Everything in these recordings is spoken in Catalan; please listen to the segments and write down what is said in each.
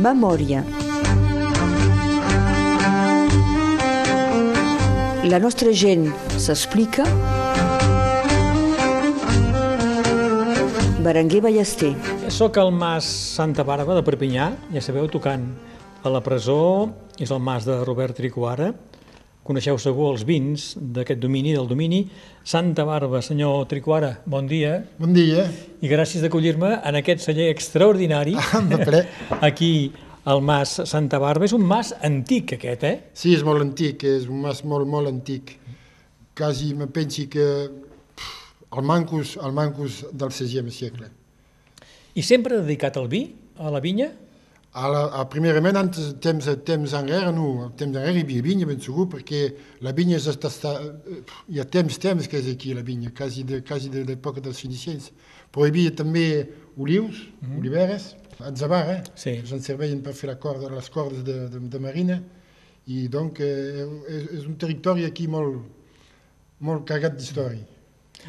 Memòria. La nostra gent s'explica. Berenguer Ballester. Soc al Mas Santa Barba de Perpinyà, ja sabeu, tocant a la presó, és el Mas de Robert Tricuara. Coneixeu segur els vins d'aquest domini, del domini. Santa Barba, senyor Tricuara, bon dia. Bon dia. I gràcies d'acollir-me en aquest celler extraordinari, ple. aquí al Mas Santa Barba. És un mas antic, aquest, eh? Sí, és molt antic, és un mas molt, molt antic. Quasi me pensi que pff, el mancus, el mancus del XVI segle. I sempre dedicat al vi, a la vinya? A la, a primerament, antes, temps, temps enrere, no, temps enrere hi havia vinya, ben segur, perquè la vinya és està, està, hi ha temps, temps que és aquí, la vinya, quasi de, quasi de l'època dels finicients. Però hi havia també olius, mm -hmm. oliveres, atzabar, eh? Sí. que se'n serveixen per fer la corda, les cordes de, de, de marina, i donc eh, és, és un territori aquí molt, molt carregat d'història.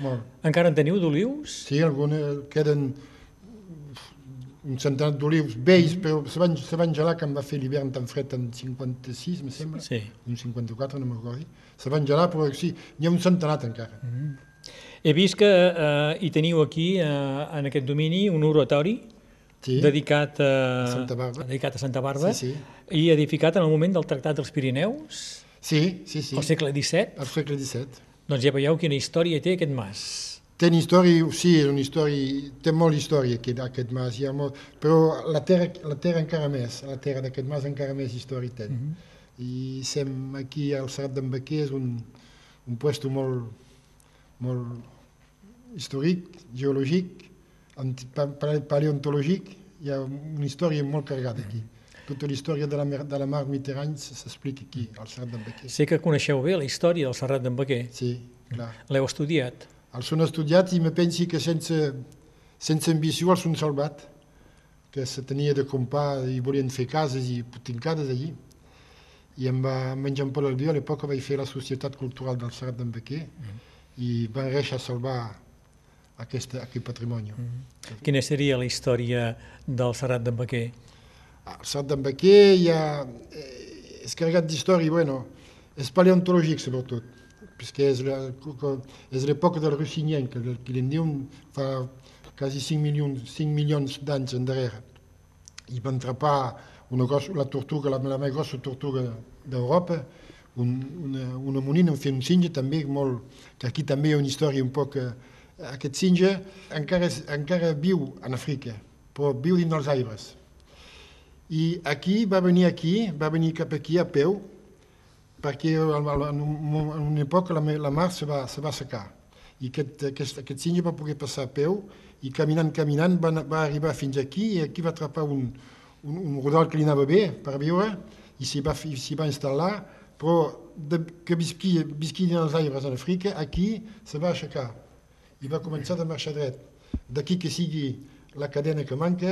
Molt. Encara en teniu d'olius? Sí, algunes queden un centenar d'olius vells, però se van, se van gelar quan va fer l'hivern tan fred en 56, me sembla, Sí. un 54, no me'n recordo. Se van gelar, però sí, n'hi ha un centenar encara. He vist que eh, hi teniu aquí, eh, en aquest domini, un oratori Sí, dedicat, a, Santa Barba. dedicat a Santa Barba Sí, sí. i edificat en el moment del Tractat dels Pirineus, sí, sí, sí. al segle XVII. al segle XVII. Doncs ja veieu quina història té aquest mas. Té una història, sí, és una història, té molt història aquest, aquest mas, hi ha molt, però la terra, la terra encara més, la terra d'aquest mas encara més història té. I sem aquí al Serrat d'en Baquer és un, un puesto molt, molt històric, geològic, paleontològic, hi ha una història molt carregada aquí. Tota la història de la, mer- de la mar Mediterrani s'explica aquí, al Serrat d'en Baquer. Sé que coneixeu bé la història del Serrat d'en Baquer. Sí, clar. L'heu estudiat. Els són estudiats i me pensi que sense, sense ambició els són salvat, que se tenia de comprar i volien fer cases i tincades allí. I em va menjar un Pol Albió, a l'època vaig fer la Societat Cultural del Serrat d'en Baquer i van réixer a salvar aquest, aquest patrimoni. Quina seria la història del Serrat d'en Baquer? Al Serrat d'en Baquer hi ha... Eh, és carregat d'història, bueno, és paleontològic sobretot, perquè és l'època del Russinien, que, que li diuen fa quasi 5 milions, 5 milions d'anys endarrere. I van atrapar una grossa, la tortuga, la, la més grossa tortuga d'Europa, un, una, una monina, fer un singe també molt, que aquí també hi ha una història un poc... Eh, aquest singe encara, és, encara viu en Àfrica, però viu dins dels aires. I aquí, va venir aquí, va venir cap aquí a peu, perquè en en un- en una època la, la mar se va, se va secar. I aquest, aquest, aquest singe va poder passar a peu i caminant, caminant va, va arribar fins aquí i aquí va atrapar un, un, un rodal que li anava bé per viure i s'hi va, va instal·lar, però de, que visqui, visqui dins els aires en Àfrica, aquí se va aixecar i va començar a marxar dret. D'aquí que sigui la cadena que manca,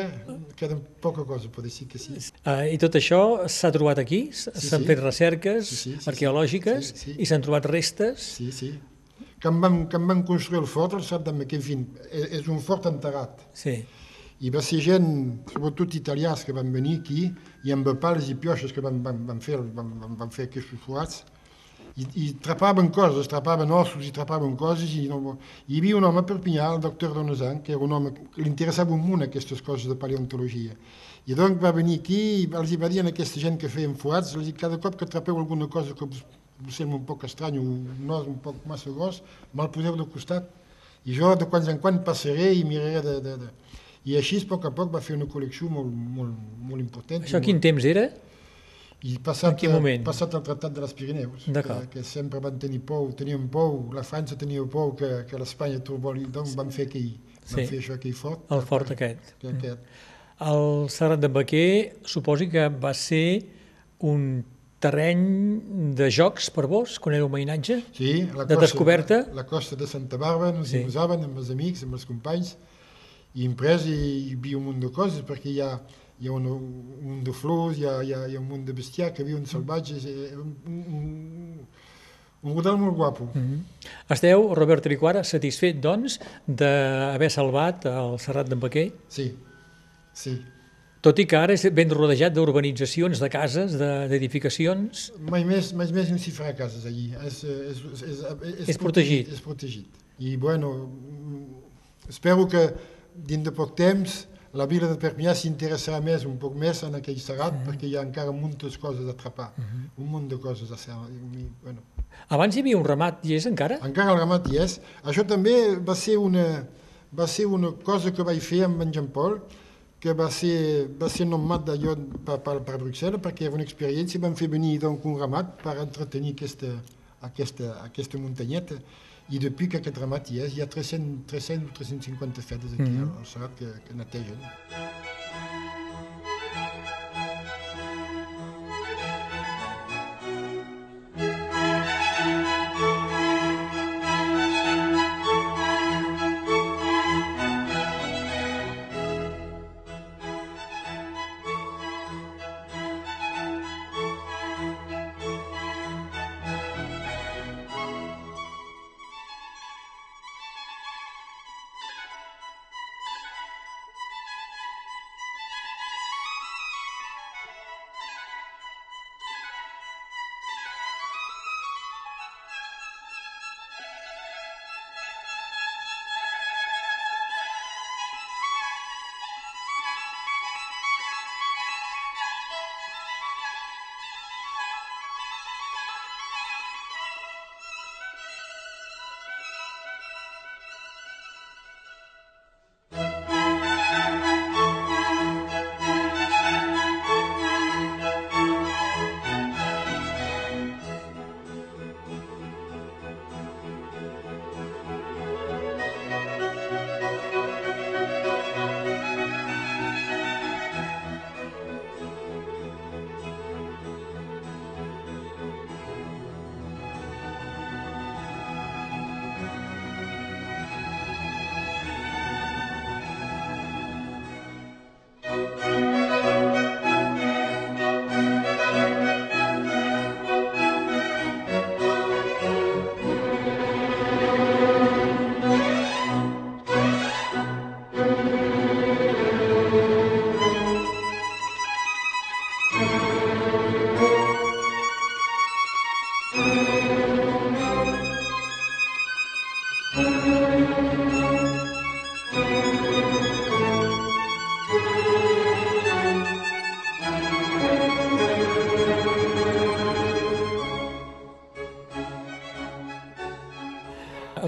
queda poca cosa, per dir que sí. Uh, I tot això s'ha trobat aquí? S- Sí, S'han sí. fet recerques Sí, sí, sí, arqueològiques Sí, sí. i s'han trobat restes? Sí, sí. Quan van, quan van construir el fort, el sap que, en fi, és és un fort enterrat. Sí. I va ser gent, sobretot italians, que van venir aquí, i amb pals i pioixes que van, van, van, fer, van, van, van fer aquests forats, i, i trapaven coses, trapaven ossos i trapaven coses, i no, hi havia un home a Perpinyà, el doctor Donazan, que era un home que li interessava un munt aquestes coses de paleontologia. I doncs va venir aquí i els va dir a aquesta gent que feien forats, els cada cop que trapeu alguna cosa que us, us sembla un poc estrany, un os un poc massa gros, me'l poseu de costat. I jo de quan en quan passaré i miraré de... de, de. I així, a poc a poc, va fer una col·lecció molt, molt, molt important. Això quin molt- temps era? I passat, moment? passat el Tractat de les Pirineus, que, que sempre van tenir por, tenien por, la França tenia por que, que l'Espanya turboli, doncs van fer aquell, van Sí. fer això aquell fort. El fort aquest. Que, aquest. El Serrat d'en Baquer suposi que va ser un terreny de jocs per vos, quan éreu mainatge? Sí, la De descoberta? La, la costa de Santa Bàrbara, ens Sí. sí. usaven amb els amics, amb els companys, i imprès i hi havia un munt de coses, perquè hi ha, hi ha un, un de flors, hi ha, hi ha, hi ha un munt de bestiar que viuen salvatges, eh, un, un, un model molt guapo. Mm. Esteu, Robert Triquara, satisfet, doncs, d'haver salvat el Serrat d'en Baquer? Sí, sí. Tot i que ara és ben rodejat d'urbanitzacions, de cases, de- d'edificacions... Mai més, mai més no s'hi farà cases allí. És, és, és, és, És protegit. És protegit. I bueno, mm, espero que dins de poc temps la vila de Perpinyà s'interessarà més, un poc més en aquell segat, perquè hi ha encara moltes coses a atrapar, un munt de coses a fer. I, bueno, Abans hi havia un ramat, i és encara? encara el ramat hi és. Això també va ser una, va ser una cosa que vaig fer amb en Jean Paul, que va ser, va ser nomat d'allò per, per, per Bruxelles, perquè era una experiència, vam fer venir donc, un ramat per entretenir aquesta, aquesta, aquesta muntanyeta, i depuis que aquest ramat hi és, hi ha 300, 300 o 350 fetes aquí Mhm. al, al Serrat que, que netegen.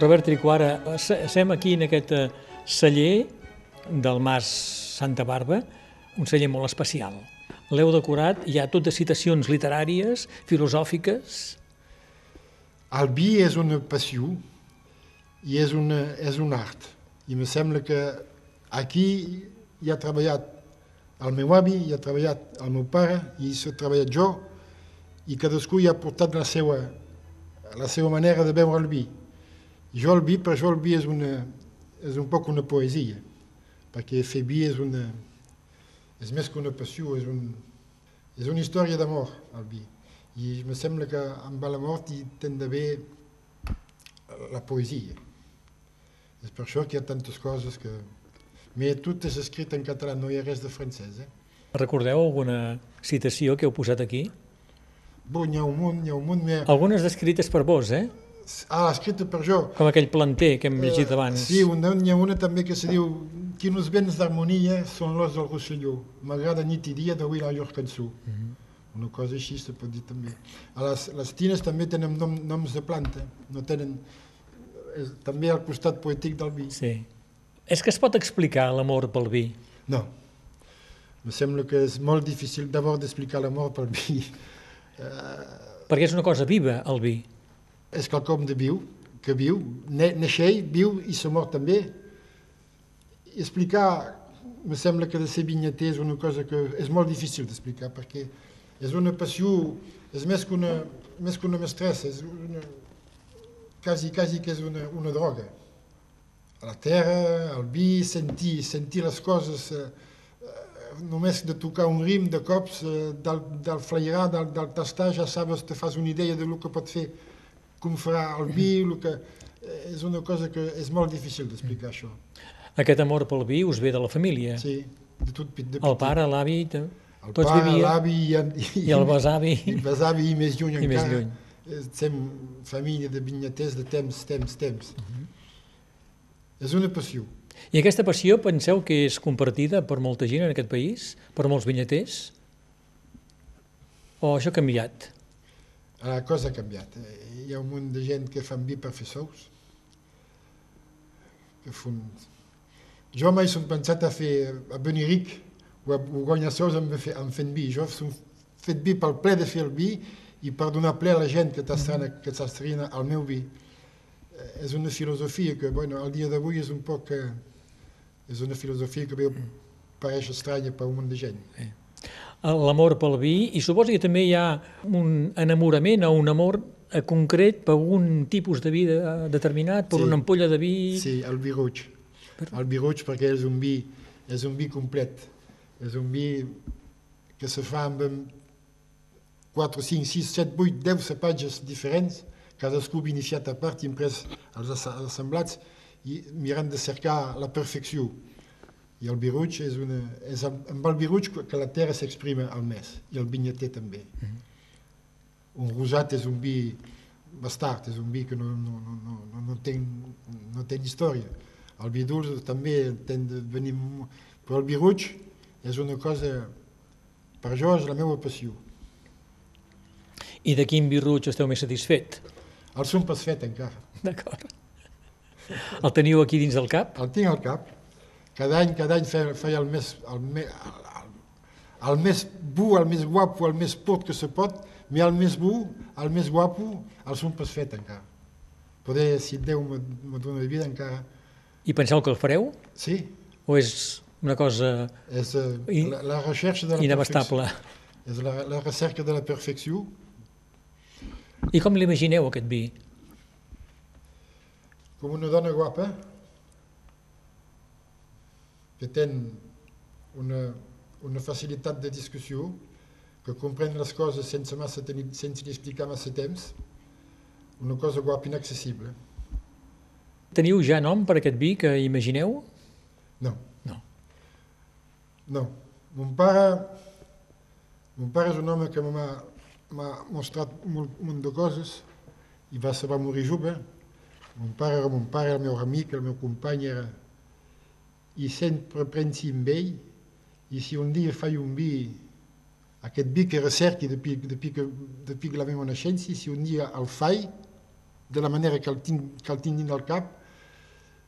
Robert Tricuara, estem aquí en aquest eh, celler del Mas Santa Barba, un celler molt especial. L'heu decorat, hi ha tot de citacions literàries, filosòfiques... El vi és una passió i és, una, és un art. I me sembla que aquí hi ha treballat el meu avi, hi ha treballat el meu pare, i s'ha treballat jo, i cadascú hi ha portat la seva, la seva manera de veure el vi. Jo el vi, per vi és, una, és un poc una poesia, perquè fer vi és una... és més que una passió, és, un, és una història d'amor, el vi. I me sembla que amb la mort hi ten d'haver la poesia. És per això que hi ha tantes coses que... Mais tot és escrit en català, no hi ha res de francès. Eh? Recordeu alguna citació que heu posat aquí? Bon, n'hi ha un munt, n'hi ha un munt. Algunes descrites per vos, eh? Ah, escrita per jo. Com aquell planter que hem llegit abans. Sí, una, n'hi ha una també que se diu Quins vents d'harmonia són los del Rosselló. M'agrada nit i dia d'oir la llur cançó. Mm -hmm. Una cosa així se pot dir també. A les, les tines també tenen nom, noms de planta, no tenen... És, també al costat poètic del vi. Sí. És que es pot explicar l'amor pel vi? No. Me sembla que és molt difícil d'abord d'explicar l'amor pel vi. Perquè és una cosa viva, el vi. És quelcom de viu, que viu, ne, neixell, viu i se mor també. I explicar, me sembla que de ser vinyater és una cosa que és molt difícil d'explicar, perquè és una passió, és més que una, més que una mestressa, és una, quasi, quasi que és una, una droga. A la terra, el vi, sentir, sentir les coses, eh, eh, només de tocar un rim de cops, eh, del, del flairar, del, del tastar, ja sabes, te fas una idea de lo que pot fer com farà el vi, el que... eh, és una cosa que és molt difícil d'explicar això. Aquest amor pel vi us ve de la família. Sí, de tot. De El pare, l'avi, te- el tots pare, l'avi i, i, i el besavi. i el besavi i més lluny I més encara. lluny. Eh, Sem família de vinyaters de temps, temps, temps. Mhm. És una passió. I aquesta passió penseu que és compartida per molta gent en aquest país? Per molts vinyaters? O això ha canviat? La cosa ha canviat. Eh, Hi ha un munt de gent que fan vi per fer sous. Que fan... Jo mai som pensat a fer a venir ric o a, guanyar sous en, fer, en fent vi. Jo som fet vi pel ple de fer el vi i per donar ple a la gent que t'estrena t'estrena el meu vi. Eh, És una filosofia que, bueno, al dia d'avui és un poc... Eh, és una filosofia que veu pareix estranya per un munt de gent. L'amor pel vi, i suposo que també hi ha un enamorament o un amor eh, concret per un tipus de vi de, determinat, per Sí. una ampolla de vi... Sí, el vi roig. El vi roig perquè és un vi, és un vi complet. És un vi que se fa amb 4, 5, 6, 7, 8, 10 cepatges diferents, cadascú iniciat a part imprès assa- assemblats i mirant de cercar la perfecció. I el vi roig és, una, és amb, el vi roig que la terra s'exprima al més, i el vinyater també. Un rosat és un vi bastard, és un vi que no, no, no, no, no, no, té, no té història. El vi dolç també ten de venir... Però el vi roig és una cosa... Per jo és la meva passió. I de quin vi roig esteu més satisfet? El som pas fet encara. D'acord. El teniu aquí dins del cap? El tinc al cap. Cada any, cada any feia, feia el més, el, me, el, el més bu, el més guapo, el més pot que se pot, però el més bu, el més guapo, el som pas fet encara. Poder, si Déu me, me dona vida encara... I penseu que el fareu? Sí, O és una cosa és uh, la, la recerca de la inabastable? perfecció. És la, la recerca de la perfecció. I com l'imagineu, aquest vi? com una dona guapa que ten una, una facilitat de discussió, que comprèn les coses sense, massa tenir, sense explicar massa temps, una cosa guapa inaccessible. Teniu ja nom per aquest vi que imagineu? No. No. No. Mon pare, mon pare és un home que m'ha mostrat molt, un munt de coses i va, se va morir jove. Mon pare era mon pare, el meu amic, el meu company era... I sempre pensi en ell i si un dia faig un vi, aquest vi que recerqui depuis, depuis, que, depuis que la meva naixença, si un dia el faig, de la manera que el tinc, que el tinc dins del cap,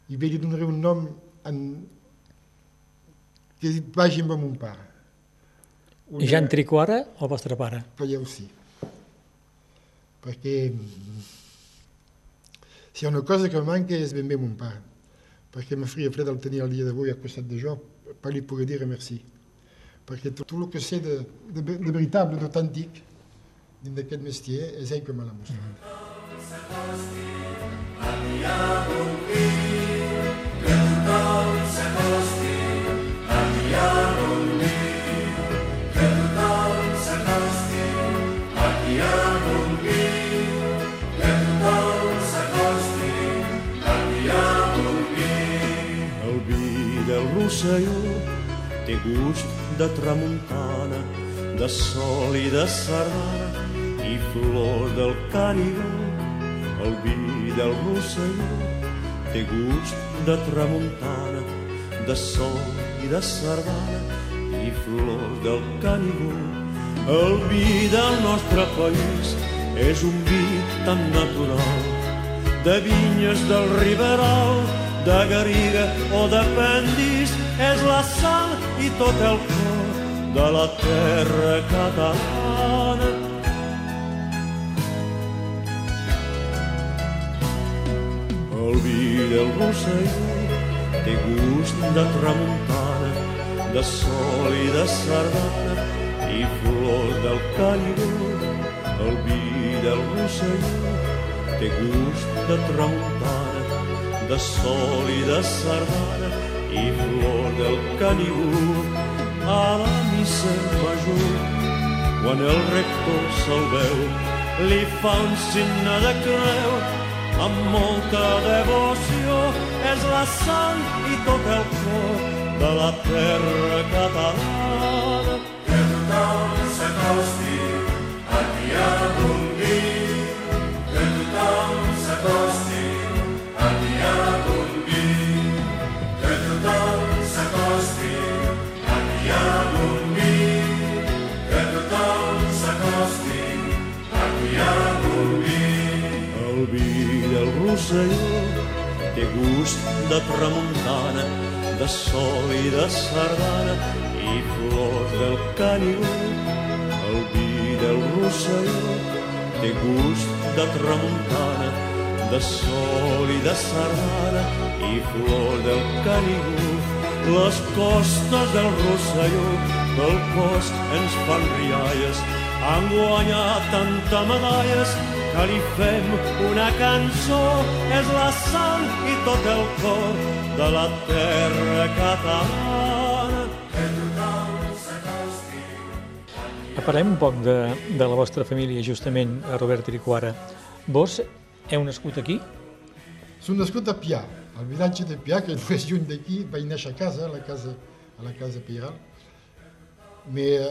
i bé li donaré un nom en, que vagi amb mon pare. Una... Jan Tricuara, el vostre pare. Veieu, sí. Perquè si hi ha una cosa que manca és ben bé mon pare. Perquè me faria fred el tenir el dia d'avui a costat de jo, per li poder dir merci. Perquè tot, tot el que sé de, de, de veritable, d'autèntic, dins d'aquest mestier, és ell que me l'ha mostrat. El Rosselló té gust de tramuntana, de sol i de sardana i flor del Canigó. El vi del Rosselló té gust de tramuntana, de sol i de sardana i flor del Canigó. El vi del nostre país és un vi tan natural de vinyes del Riberal, de Garriga o de Pendís, és la sal i tot el cor de la terra catalana. El vi del Rosselló té gust de tramuntana, de sol i de sardana i flor del Canigó. El vi del Rosselló té gust de tramuntana, de sol i de sardana i flor del Canigó. A la missa major, quan el rector se'l veu, li fa un signe de creu amb molta devoció. És la sang i tot el cor de la terra catalana. Que tothom s'acosti a Bombí, que tothom s'acosti Rosselló té gust de tramuntana, de sol i de sardana i flors del Canigó. El vi del Rosselló té gust de tramuntana, de sol i de sardana i flors del Canigó. Les costes del Rosselló pel cost ens fan rialles, han guanyat tanta medalles que li fem una cançó, és la sang i tot el cor de la terra catalana. Parlem un poc de, de la vostra família, justament, a Robert Triquara. Vos heu nascut aquí? Soc nascut a Pià, al vilatge de Pià, que no és lluny d'aquí, vaig néixer a casa, a la casa, a la casa Piral. Però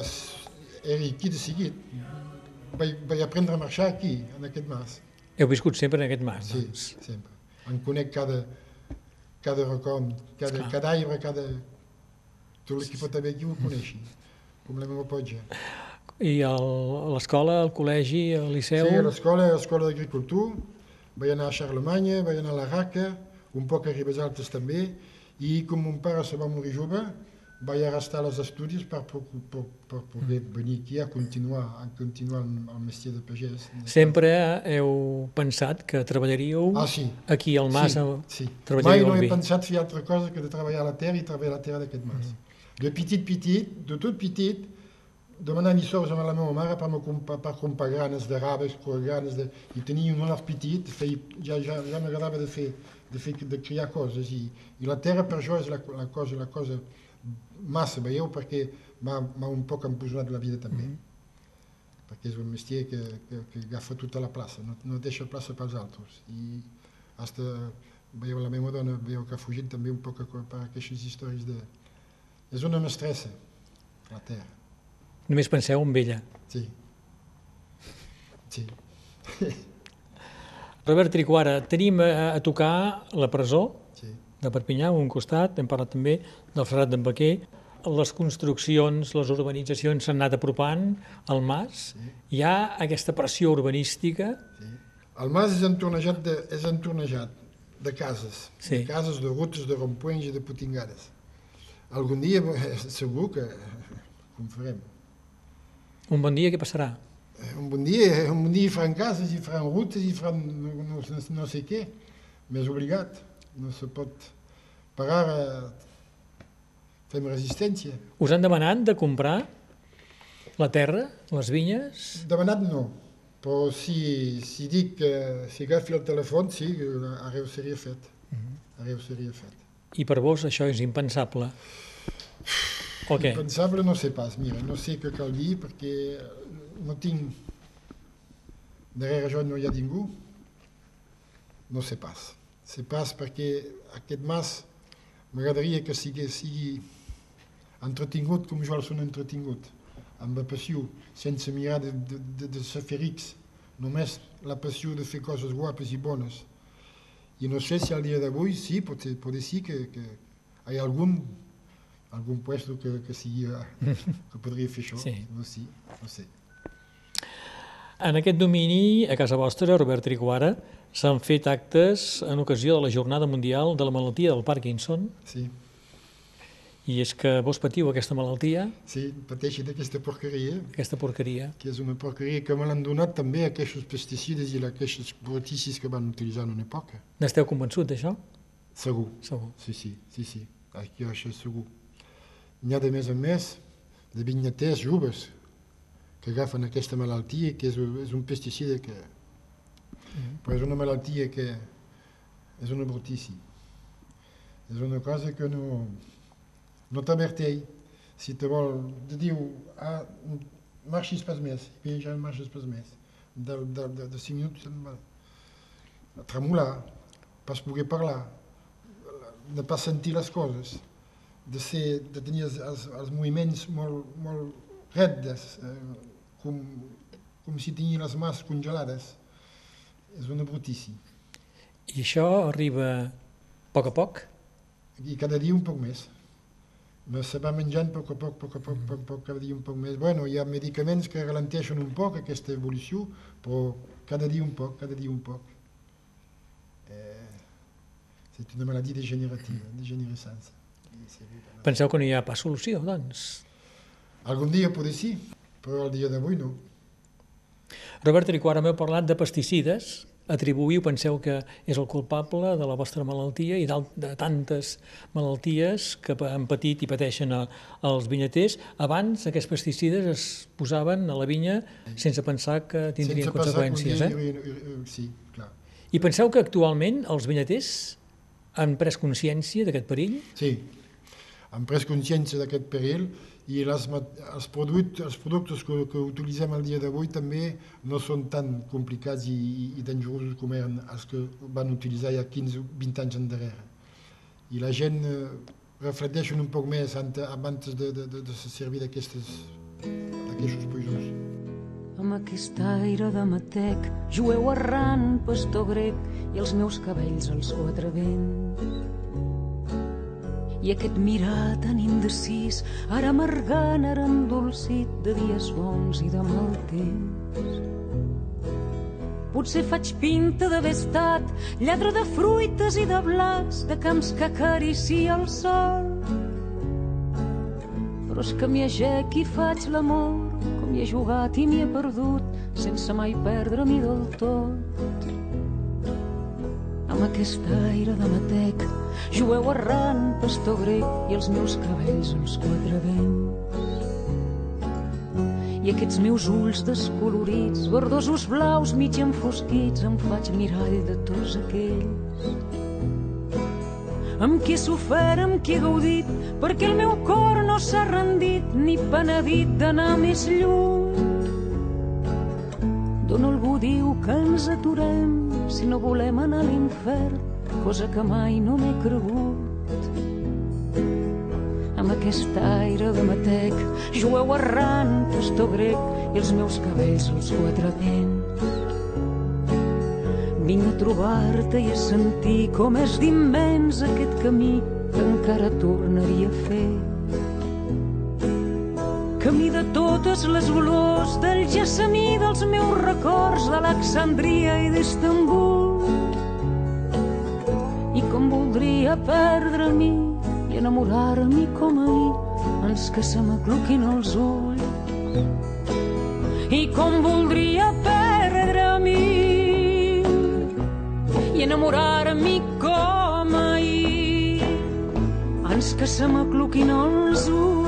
era aquí de seguit. Vaig, vaig aprendre a marxar aquí, en aquest mas. Heu viscut sempre en aquest mas, Sí, doncs? sempre. En conec cada, cada racó, cada, Esclar. cada arbre, cada... Tot el que pot haver aquí ho coneixi, com la meva potja. I el- l'escola, el col·legi, el liceu... Sí, a l'escola, a l'escola d'agricultura, vaig anar a Charlemagne, vaig anar a la Raca, un poc a Ribes Altes també, i com mon pare se va morir jove, vaig arrestar els estudis per, per, per, per poder venir aquí a continuar, a continuar el, el mestier de pagès. Sempre heu pensat que treballaríeu Ah, sí. aquí al mas? sí, sí. Mai no he vi. pensat fer altra cosa que de treballar a la terra i treballar a la terra d'aquest mas. De petit, petit, de tot petit, demanant lliçons a la meva mare per, me compa, per comprar granes de raves, granes de... I tenia un hort petit, feia, ja, ja, ja m'agradava de fer, de fer, de criar coses. I, I la terra per això és la, la cosa, la cosa massa, veieu, perquè m'ha un poc empresonat la vida també. Perquè és un mestier que, que, que agafa tota la plaça, no, no deixa plaça pels altres. I hasta, veieu, la meva dona, veieu que ha fugit també un poc per aquestes històries de... És una mestressa, la terra. Només penseu en ella. Sí. Sí. Robert Triquara, tenim a, a tocar la presó. De Perpinyà, a un costat, hem parlat també del Ferrat d'en Baquer, les construccions, les urbanitzacions s'han anat apropant al mas, hi ha aquesta pressió urbanística, sí. El mas és entornejat de, és entornejat de cases, Sí. de cases, de rutes, de rompuents i de putingades. Algun dia eh, segur que, com farem, un bon dia què passarà? Eh, un bon dia, un bon dia hi faran cases, hi faran rutes, hi faran no, no, no, no sé què, més obligat, no se pot parar a fem resistència. Us han demanat de comprar la terra, les vinyes? Demanat no, però si, si dic que si agafi el telèfon, sí, arreu seria fet. Arreu seria fet. I per vos això és impensable. O què? Pensable no sé pas, mira, no sé què cal dir perquè no tinc... Darrere jo no hi ha ningú. No sé pas. Sé pas perquè aquest mas m'agradaria que sigui, sigui entretingut com jo el són entretingut, amb la passió, sense mirar de, de, de, de ser fer rics, només la passió de fer coses guapes i bones. I no sé si al dia d'avui sí, pot, ser- pot ser que, que hi ha algun, algun puesto que, que, sigui, eh, que podria fer això. Sí. No sé, no sé. En aquest domini, a casa vostra, Robert Triguara, s'han fet actes en ocasió de la Jornada Mundial de la Malaltia del Parkinson, Sí, i és que vos patiu aquesta malaltia, sí, pateixi d'aquesta porqueria, aquesta porqueria. que és una porqueria que me l'han donat també aquests pesticides i aquests brutícies que van utilitzar en una època. N'esteu convençut d'això? Segur. Segur. Sí, sí, sí, sí, aquí això és segur. N'hi ha de més en més de vinyaters joves que agafen aquesta malaltia, que és, és un pesticida que... Però és una malaltia que és una brutícia. És una cosa que no, no t'averteix. Si te vol, te diu, ah, marxis pas més, i bé, ja no marxes pas més. De, de, de, de cinc minuts. A tremolar, pas poder parlar, de pas sentir les coses. de, ser, de tenir els, els, els moviments molt, molt reddes, eh, com, com si tinguin les mans congelades. És una brutícia. I això arriba a poc a poc? I cada dia un poc més. No se va menjant a poc a poc, a poc a poc, a poc, a poc, cada dia un poc més. Bueno, hi ha medicaments que ralenteixen un poc aquesta evolució, però cada dia un poc, cada dia un poc. Eh, c'est una maladie degenerativa, degenerescència. Penseu que no hi ha pas solució, doncs? Algun dia potser sí, però el dia d'avui no. Robert Riquara, m'heu parlat de pesticides, atribuïu, penseu que és el culpable de la vostra malaltia i de tantes malalties que han patit i pateixen a, als vinyaters. Abans aquests pesticides es posaven a la vinya sense pensar que tindrien sense conseqüències. Eh? Sí, clar. I penseu que actualment els vinyaters han pres consciència d'aquest perill? Sí, han pres consciència d'aquest perill i les, els, product, els productes que, que utilitzem el dia d'avui també no són tan complicats i, i, i dangerosos com eren els que van utilitzar ja 15-20 anys endarrere. I la gent eh, reflecteix un poc més abans de, de, de, de servir d'aquests poisons. Amb aquest aire de matec, jueu errant, pastor grec, i els meus cabells als quatre vents i aquest mirar tan indecis, ara amargant, ara endolcit de dies bons i de mal temps. Potser faig pinta d'haver estat lladre de fruites i de blats, de camps que acaricia el sol. Però és que m'hi agec i faig l'amor, com hi he jugat i m'hi he perdut, sense mai perdre-m'hi del tot amb aquest aire de matec, jueu errant, pastor grec, i els meus cabells els quatre vents. I aquests meus ulls descolorits, verdosos blaus mig enfosquits, em faig mirall de tots aquells. Amb qui he sofert, amb qui he gaudit, perquè el meu cor no s'ha rendit ni penedit d'anar més lluny. D'on algú diu que ens aturem si no volem anar a l'infern, cosa que mai no m'he cregut. Amb aquest aire de matec, jueu errant, pastor grec, i els meus cabells als quatre vents. Vinc a trobar-te i a sentir com és d'immens aquest camí que encara tornaria a fer camí de totes les olors del gessamí dels meus records d'Alexandria i d'Istanbul. Voldria perdre mi i enamorar-m'hi com ahir ens que se m'acluquin els ulls. I com voldria perdre mi i enamorar-m'hi com ahir ens que se m'acluquin els ulls.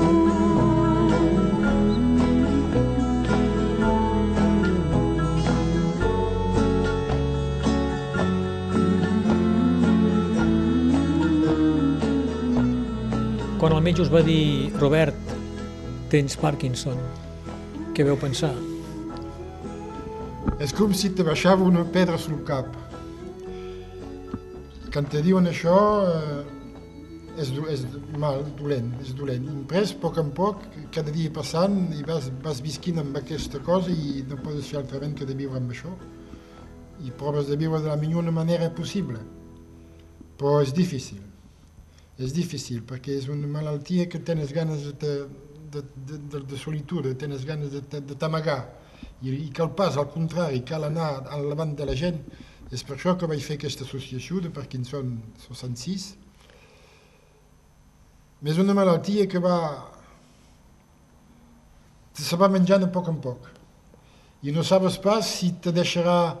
Quan el metge us va dir, Robert, tens Parkinson, què veu pensar? És com si te baixava una pedra sul cap. Quan te diuen això, eh, és, és mal, dolent, és dolent. Imprès, a poc en poc, cada dia passant, i vas, vas visquint amb aquesta cosa i no pots fer altrament que de viure amb això. I proves de viure de la millor manera possible. Però és difícil és difícil perquè és una malaltia que tens ganes de, de, de, de, de solitud, tens ganes de, de, t'amagar i, i cal pas, al contrari, cal anar al davant de la gent. És per això que vaig fer aquesta associació de Parkinson 66. És una malaltia que va se va menjant a poc en poc i no sabes pas si te deixarà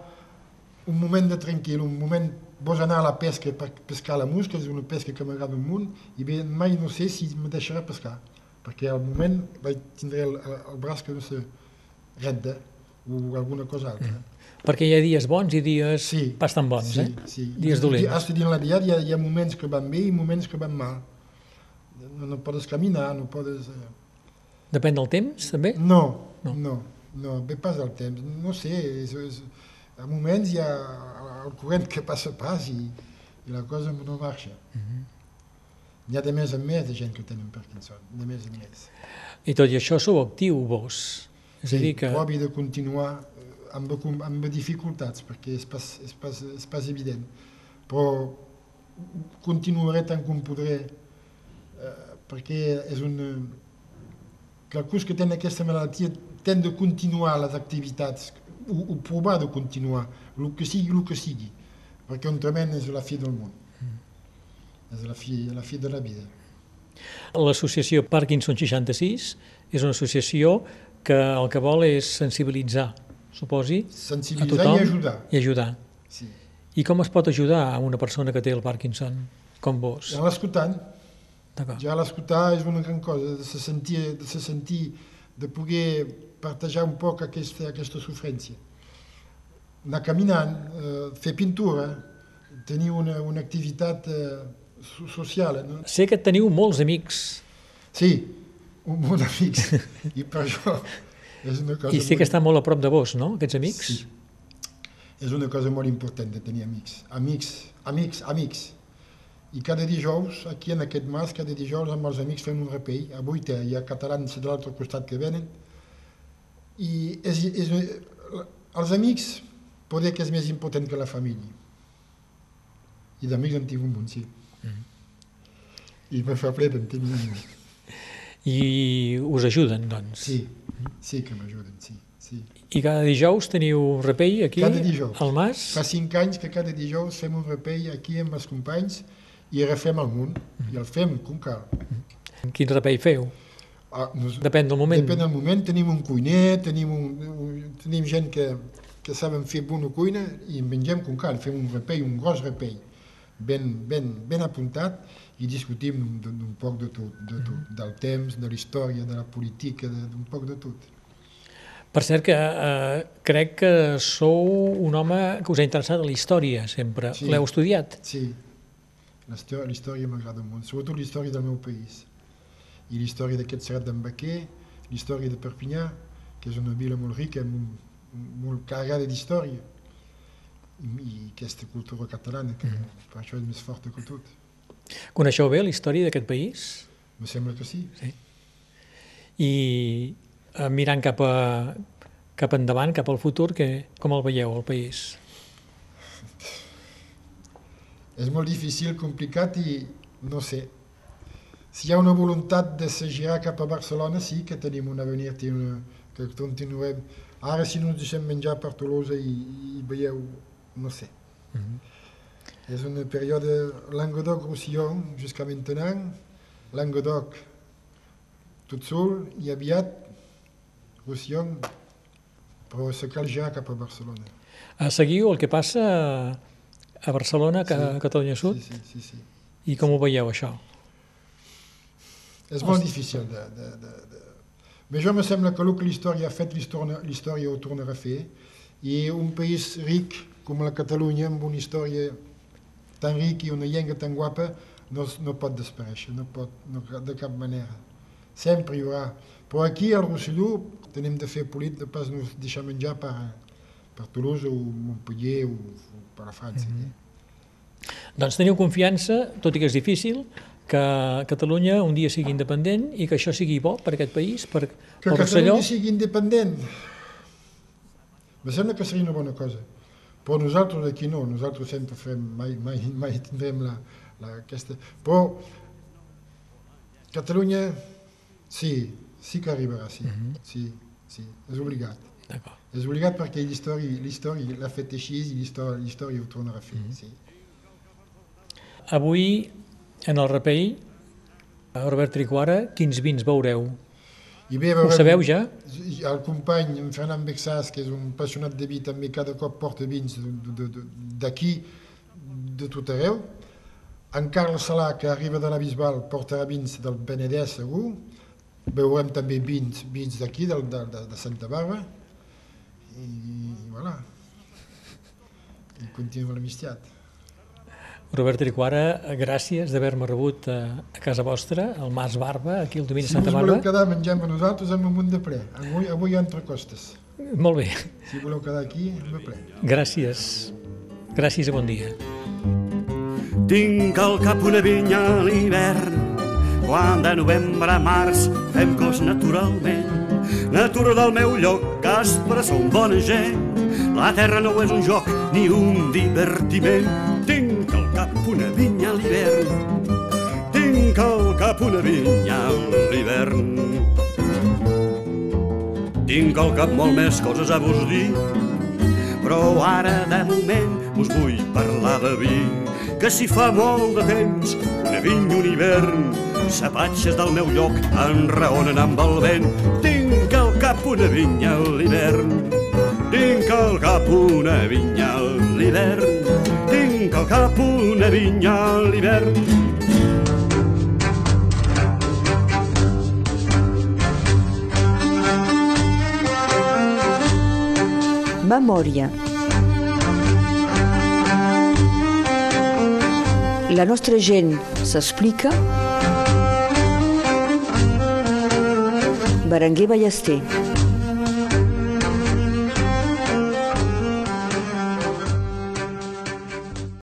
un moment de tranquil, un moment vols anar a la pesca per pescar la musca, és una pesca que m'agrada munt, i bé, mai no sé si me deixarà pescar, perquè al moment vaig tindre el, el braç que no sé, redda o alguna cosa altra. Mm. Perquè hi ha dies bons i dies sí, bastant bons, sí, eh? Sí, Dies dolents. Has dir la diada, hi ha, hi ha moments que van bé i moments que van mal. No, no podes caminar, no podes... Eh... Depèn del temps, també? No, no, no, no ve pas del temps. No sé, és, és, a moments hi ha el corrent que passa pas i, i la cosa no marxa. Mm -hmm. N'hi ha de més en més de gent que tenen Parkinson, de més en més. I tot i això sou actiu, vos. És a dir que... Havia de continuar eh, amb, amb dificultats, perquè és pas, és pas, és pas evident. Però continuaré tant com podré, eh, perquè és un... Que el curs que té aquesta malaltia ten de continuar les activitats, o, o provar de continuar, el que sigui, el que sigui, perquè un trement és la fi del món. És la fi, la fi de la vida. L'associació Parkinson 66 és una associació que el que vol és sensibilitzar, suposi, a Sensibilitzar tothom i ajudar. I ajudar. Sí. I com es pot ajudar a una persona que té el Parkinson, com vos? Ja l'escoltant. Ja l'escoltar és una gran cosa, de se sentir, de se sentir, de poder partejar un poc aquesta, aquesta sofrència. Anar caminant, eh, fer pintura, tenir una, una activitat eh, so- social. No? Sé que teniu molts amics Sí, un munt d'amics, i per això és una cosa, i sé que estan molt a prop de vos, no?, aquests amics? Sí. és una cosa molt important de tenir amics. Amics, amics, amics. I cada dijous, aquí en aquest mas, cada dijous amb els amics fem un repell. Avui hi ha catalans de l'altre costat que venen. I és, és, els amics poder que és més important que la família. I d'amics en tinc un munt, sí. I me fa ple d'en tenir un. I us ajuden, doncs. Sí, sí que m'ajuden, sí. sí. I cada dijous teniu un repell aquí, Cada dijous. al mas? Fa cinc anys que cada dijous fem un repell aquí amb els companys i refem el munt, i el fem com cal. Quin repell feu? Ah, nos, Depèn del moment. Depèn del moment, tenim un cuiner, tenim, un, un, tenim gent que, que saben fer bona cuina i mengem com cal, fem un repell, un gros repell, ben, ben, ben apuntat i discutim d'un d'un poc de tot, de tot, del temps, de la història, de la política, de- d'un poc de tot. Per cert que eh, crec que sou un home que us ha interessat a la història sempre. Sí. L'heu estudiat? Sí, la història, la història m'agrada molt, sobretot la història del meu país. I la història d'aquest Serrat d'en Baquer, la història de Perpinyà, que és una vila molt rica, molt, molt carregada d'història. I, aquesta cultura catalana, que per això és més forta que tot. Coneixeu bé la història d'aquest país? Me sembla que sí. I eh, mirant cap, a, cap endavant, cap al futur, que, com el veieu, el país? És molt difícil, complicat i no sé. Si hi ha una voluntat de se girar cap a Barcelona, sí que tenim un avenir, una, que continuem. Ara si no ens deixem menjar per Tolosa i, i veieu, no sé. És un període Languedoc-Roussillon, jusqu'à maintenant, Languedoc tot sol i aviat Roussillon, però se cal girar cap a Barcelona. Eh, seguiu el que passa a Barcelona, a Catalunya Sud, Sí, sí, sí, sí. i com ho veieu, això? És molt difícil de, de, de, de... Però jo me sembla que el que l'història ha fet, l'història ho tornarà a fer, i un país ric com la Catalunya, amb una història tan rica i una llengua tan guapa, no, no pot desaparèixer, no pot, no, de cap manera. Sempre hi haurà. Però aquí, al Rosselló, tenim de fer polit de pas no deixar menjar per, per Toulouse o Montpellier o, o per a França. Mm -hmm. Doncs teniu confiança, tot i que és difícil, que Catalunya un dia sigui independent i que això sigui bo per aquest país, per, Que pel Rosselló. Catalunya sigui independent, me sembla que seria una bona cosa. Però nosaltres aquí no, nosaltres sempre fem, mai, mai, mai tindrem la, la, aquesta... Però Catalunya, sí, sí que arribarà, sí, sí, sí, és obligat. D'acord. És obligat perquè l'història l'història l'ha fet així i l'història ho tornarà a fer, sí. Avui, en el repell, a Robert Tricuara, quins vins veureu? I bé, Ho veurem- sabeu ja? El company, Fernand Bexas, que és un apassionat de vi, també cada cop porta vins de- de- de- d'aquí, de tot arreu. En Carles Salà, que arriba de la Bisbal, portarà vins del Penedès, segur. Veurem també vins, vins d'aquí, de, de, de Santa Bàrbara. I, voilà. I continua l'amistat. Robert Tricuara, gràcies d'haver-me rebut a, a casa vostra, al Mas Barba, aquí al domini de Si Santa us voleu Bàrbara. quedar menjant amb nosaltres, amb un munt de ple. Avui, avui hi ha entrecostes. Molt bé, Si voleu quedar aquí, amb ple. gràcies. Gràcies i bon dia. Tinc al cap una vinya a l'hivern, quan de novembre a març fem cos naturalment. Natura del meu lloc, caspre, som bona gent. La terra no és un joc ni un divertiment. Tinc al cap una vinya a l'hivern. Tinc al cap una vinya a l'hivern. Tinc al cap molt més coses a vos dir, però ara de moment us vull parlar de vi, que si fa molt de temps, una vinya, un hivern, sapatges del meu lloc enraonen amb el vent. Tinc al cap una vinya a l'hivern, tinc al cap una vinya a l'hivern, tinc al cap una vinya a l'hivern. Memòria. La nostra gent s'explica. Berenguer Ballester.